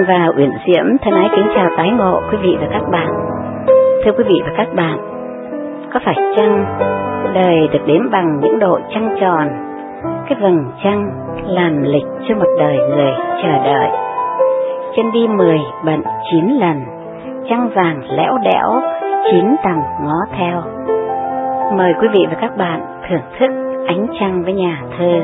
Thanh và Uyển Diễm thân ái kính chào tái ngộ quý vị và các bạn. Thưa quý vị và các bạn, có phải chăng đời được đếm bằng những độ trăng tròn, cái vầng trăng làm lịch cho một đời người chờ đợi. Chân đi mười bận chín lần, trăng vàng lẽo đẽo, chín tầng ngó theo. Mời quý vị và các bạn thưởng thức ánh trăng với nhà thơ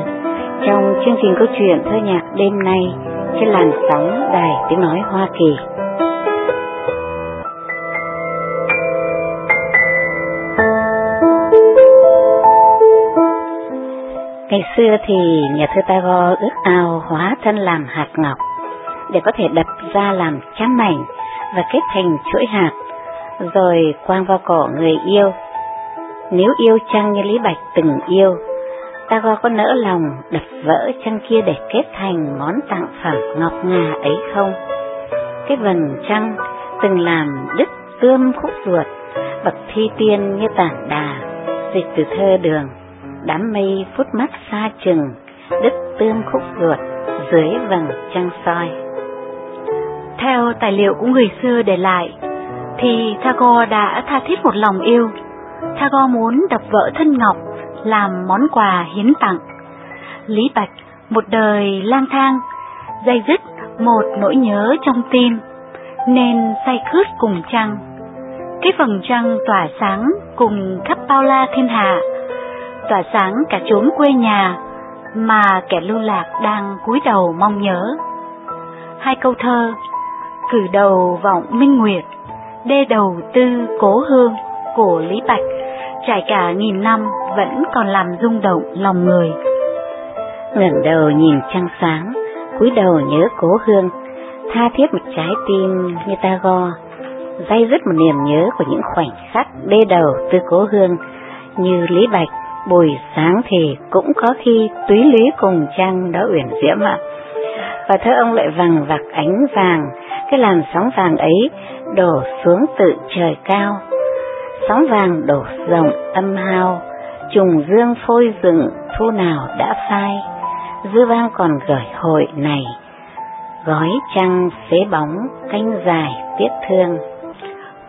trong chương trình câu chuyện thơ nhạc đêm nay trên làn sóng đài tiếng nói Hoa Kỳ. Ngày xưa thì nhà thơ Tagore ước ao hóa thân làm hạt ngọc để có thể đập ra làm trăm mảnh và kết thành chuỗi hạt, rồi quang vào cổ người yêu. Nếu yêu chăng như Lý Bạch từng yêu Tagore có nỡ lòng đập vỡ chân kia để kết thành món tặng phẩm ngọc ngà ấy không? Cái vầng trăng từng làm đứt cơm khúc ruột, bậc thi tiên như tản đà, dịch từ thơ đường, đám mây phút mắt xa chừng, đứt tương khúc ruột dưới vầng trăng soi. Theo tài liệu của người xưa để lại, thì Tagore đã tha thiết một lòng yêu. Tagore muốn đập vỡ thân ngọc làm món quà hiến tặng. Lý Bạch một đời lang thang, dây dứt một nỗi nhớ trong tim, nên say khướt cùng trăng. Cái vầng trăng tỏa sáng cùng khắp bao la thiên hạ, tỏa sáng cả chốn quê nhà mà kẻ lưu lạc đang cúi đầu mong nhớ. Hai câu thơ, cử đầu vọng minh nguyệt, đê đầu tư cố hương của Lý Bạch trải cả nghìn năm vẫn còn làm rung động lòng người. ngẩng đầu nhìn trăng sáng, cúi đầu nhớ cố hương, tha thiết một trái tim như ta go, dây dứt một niềm nhớ của những khoảnh khắc đê đầu từ cố hương, như Lý Bạch, buổi sáng thì cũng có khi túy lý cùng trăng đó uyển diễm ạ. Và thơ ông lại vằng vặc ánh vàng, cái làn sóng vàng ấy đổ xuống từ trời cao, sóng vàng đổ rộng âm hao, trùng dương phôi rừng thu nào đã phai, dư vang còn gửi hội này, gói trăng xế bóng canh dài tiết thương.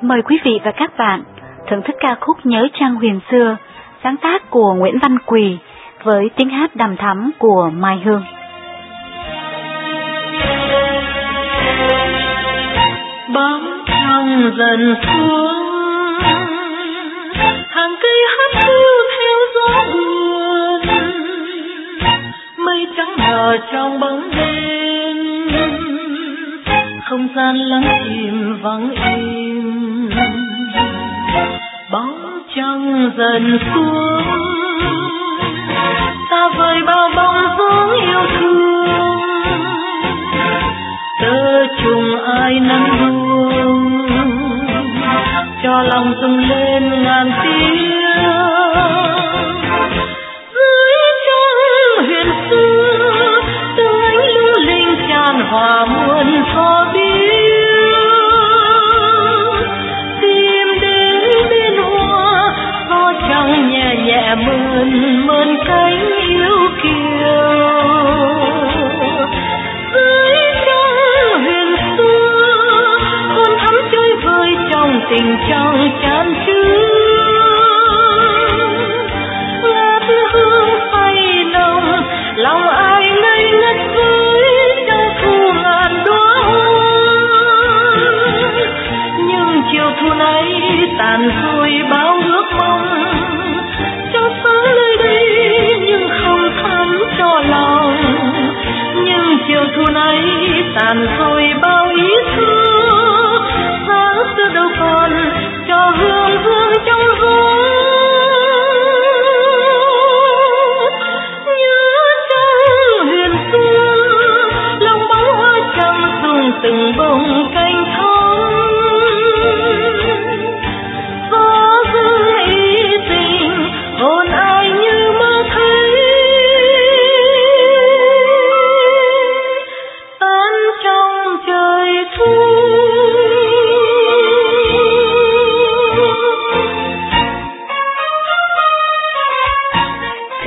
Mời quý vị và các bạn thưởng thức ca khúc Nhớ Trăng Huyền Xưa, sáng tác của Nguyễn Văn Quỳ với tiếng hát đầm thắm của Mai Hương. Bóng trăng dần xuống mờ trong bóng đêm. Không gian lắng chìm vắng im. Bóng trăng dần xuống. Ta vời bao bóng dáng yêu thương. Tơ trùng ai nắng buông. Cho lòng dâng lên. Tàn thôi bao ước mong. Cho sáng nơi đây nhưng không thắm cho lòng. Nhưng chiều thu này tàn rồi bao ý thương sáng xưa đâu còn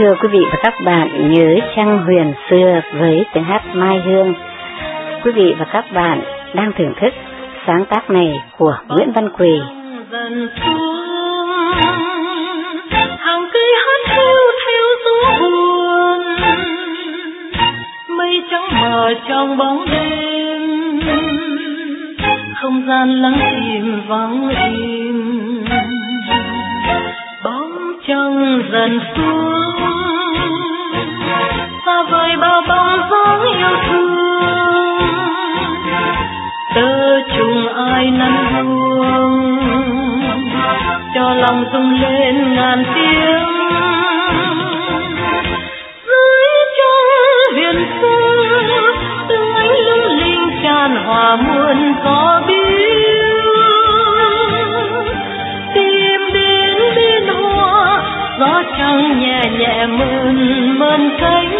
Thưa quý vị và các bạn, nhớ trăng huyền xưa với tiếng hát Mai Hương. Quý vị và các bạn đang thưởng thức sáng tác này của Nguyễn Văn Quỳ. Dần xuống, hàng cây hát theo theo gió buồn, mây trắng mờ trong bóng đêm, không gian lắng im vắng im, bóng trăng dần xuống, lòng rung lên ngàn tiếng. Dưới trong huyền phương từng ánh lung linh tràn hòa muôn gió biếu tìm đến bên hoa, gió trăng nhẹ nhẹ mơn mơn cánh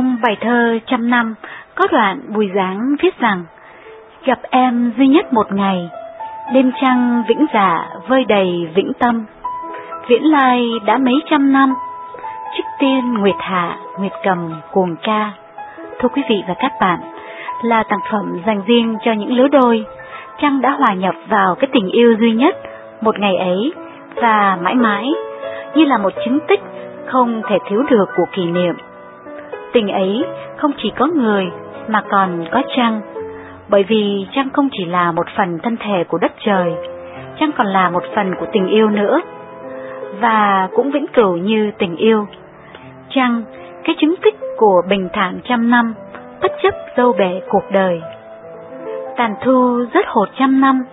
Trong bài thơ Trăm Năm có đoạn Bùi Giáng viết rằng Gặp em duy nhất một ngày, đêm trăng vĩnh giả vơi đầy vĩnh tâm. Viễn lai đã mấy trăm năm, trích tiên Nguyệt Hạ, Nguyệt Cầm cuồng ca. Thưa quý vị và các bạn, là tặng phẩm dành riêng cho những lứa đôi, Trăng đã hòa nhập vào cái tình yêu duy nhất một ngày ấy và mãi mãi, như là một chứng tích không thể thiếu được của kỷ niệm. Tình ấy không chỉ có người mà còn có trăng, bởi vì trăng không chỉ là một phần thân thể của đất trời, trăng còn là một phần của tình yêu nữa, và cũng vĩnh cửu như tình yêu. Trăng, cái chứng tích của bình thản trăm năm, bất chấp dâu bể cuộc đời. Tàn thu rất hột trăm năm,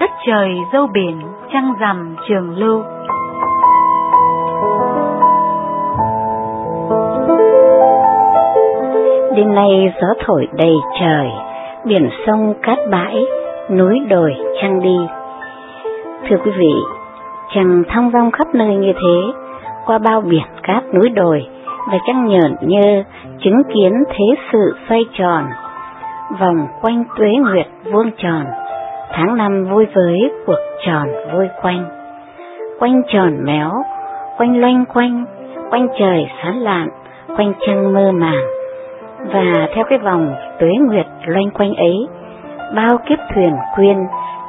đất trời dâu biển, trăng rằm trường lưu. Đêm nay gió thổi đầy trời, biển sông cát bãi, núi đồi trăng đi. Thưa quý vị, trăng thong dong khắp nơi như thế, qua bao biển cát núi đồi, và trăng nhợn nhơ chứng kiến thế sự xoay tròn, vòng quanh tuế nguyệt vuông tròn, tháng năm vui với cuộc tròn vui quanh. Quanh tròn méo, quanh loanh quanh, quanh trời sáng lạn, quanh trăng mơ màng và theo cái vòng tuế nguyệt loanh quanh ấy, bao kiếp thuyền quyên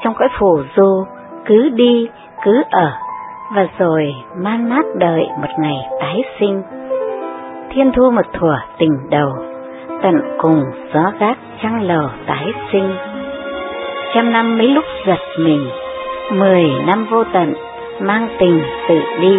trong cõi phổ du cứ đi, cứ ở, và rồi man mát đợi một ngày tái sinh. Thiên thu một thủa tình đầu, tận cùng gió gác trăng lầu tái sinh. Trăm năm mấy lúc giật mình, mười năm vô tận, mang tình tự đi.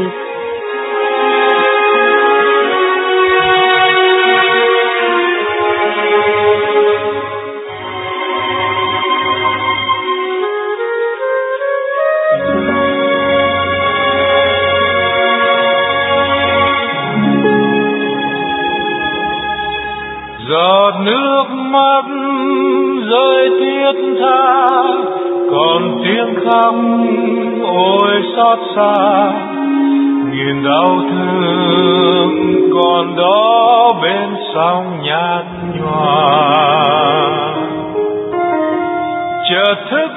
Còn đó bên sông nhạt nhòa chợt thức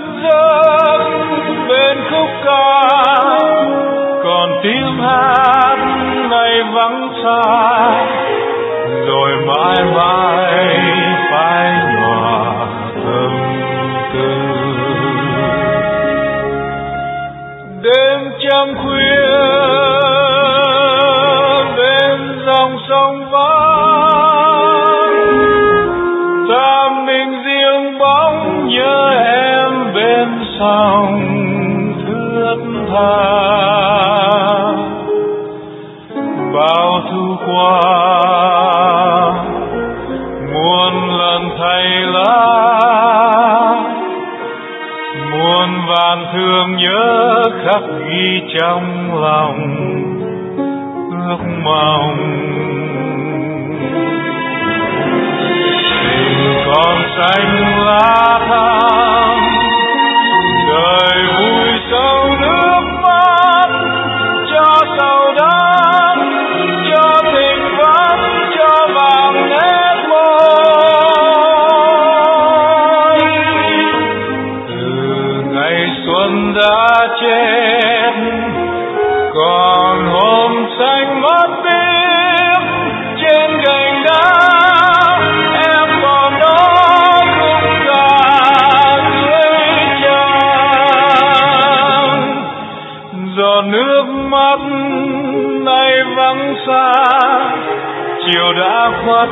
mắt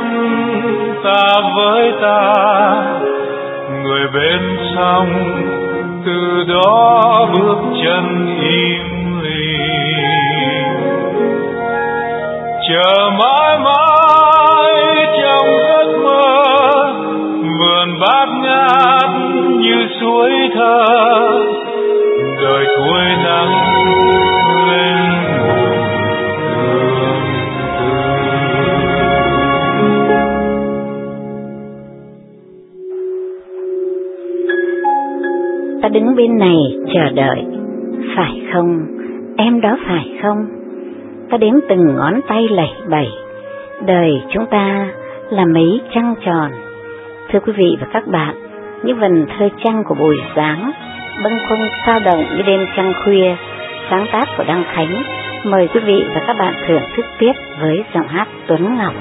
ta với ta. Người bên sông từ đó bước chân im lìm. Chờ mãi mãi Ta đứng bên này chờ đợi, phải không? Em đó phải không? Ta đếm từng ngón tay lẩy bẩy, đời chúng ta là mấy trăng tròn. Thưa quý vị và các bạn, những vần thơ trăng của buổi sáng, bâng khuâng sao động như đêm trăng khuya, sáng tác của Đăng Khánh. Mời quý vị và các bạn thưởng thức tiếp với giọng hát Tuấn Ngọc.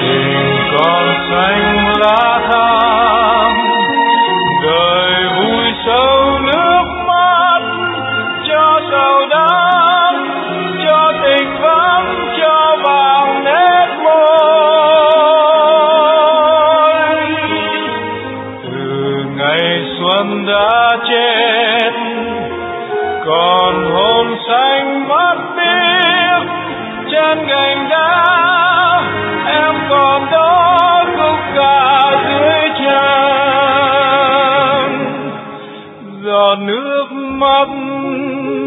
tình còn xanh lá thang ngày xuân đã chết, còn hồn xanh mắt biếc trên gành đá em còn đó khúc ca dưới chân. giọt nước mắt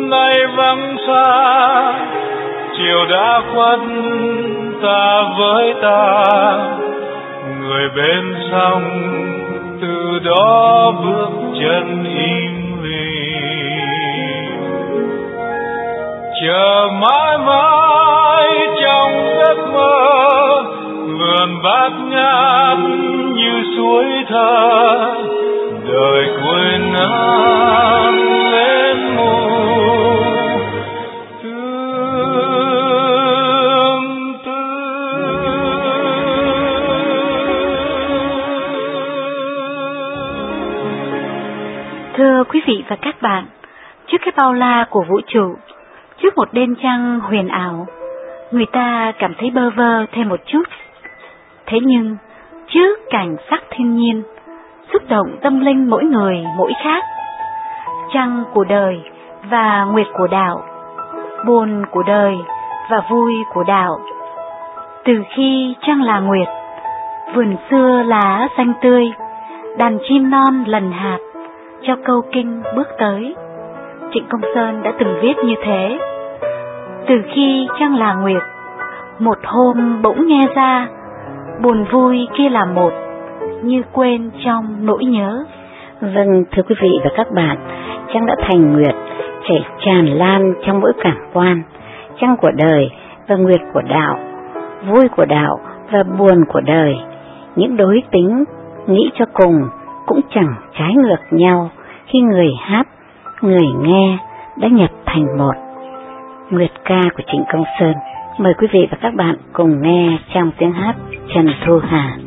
nay vắng xa, chiều đã khuất ta với ta người bên sông từ đó bước chân im lìm. Chờ mãi mãi trong giấc mơ, vườn bát ngát như suối thơ, đời quên ai vị và các bạn, trước cái bao la của vũ trụ, trước một đêm trăng huyền ảo, người ta cảm thấy bơ vơ thêm một chút. Thế nhưng, trước cảnh sắc thiên nhiên, xúc động tâm linh mỗi người mỗi khác, trăng của đời và nguyệt của đạo, buồn của đời và vui của đạo. Từ khi trăng là nguyệt, vườn xưa lá xanh tươi, đàn chim non lần hạt, cho câu kinh bước tới. Trịnh Công Sơn đã từng viết như thế. Từ khi trăng là nguyệt, một hôm bỗng nghe ra, buồn vui kia là một, như quên trong nỗi nhớ. Vâng, thưa quý vị và các bạn, trăng đã thành nguyệt, chảy tràn lan trong mỗi cảm quan, trăng của đời và nguyệt của đạo, vui của đạo và buồn của đời, những đối tính nghĩ cho cùng cũng chẳng trái ngược nhau khi người hát, người nghe đã nhập thành một. Nguyệt ca của Trịnh Công Sơn, mời quý vị và các bạn cùng nghe trong tiếng hát Trần Thu Hà.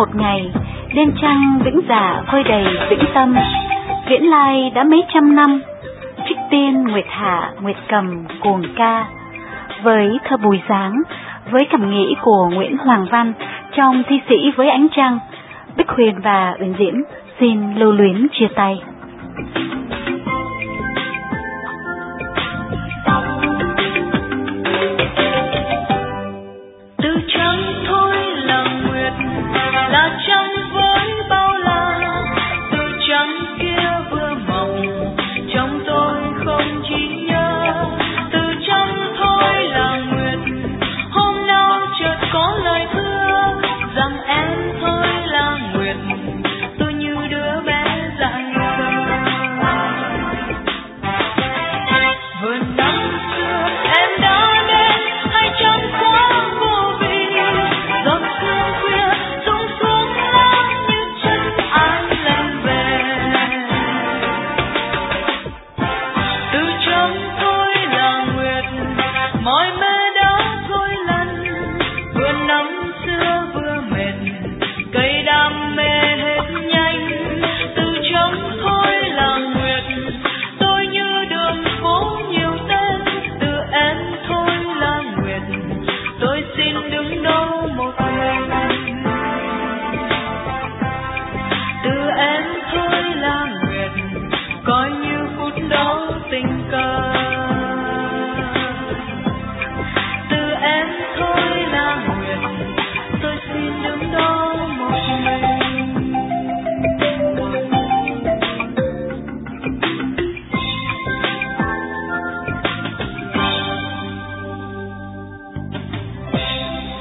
Một ngày, đêm trăng vĩnh dạ giả phơi đầy vĩnh tâm, viễn lai đã mấy trăm năm, trích tiên Nguyệt Hạ, Nguyệt Cầm, cuồng ca. Với thơ bùi giáng với cảm nghĩ của Nguyễn Hoàng Văn trong thi sĩ với ánh trăng, Bích Huyền và Uyển Diễm xin lưu luyến chia tay.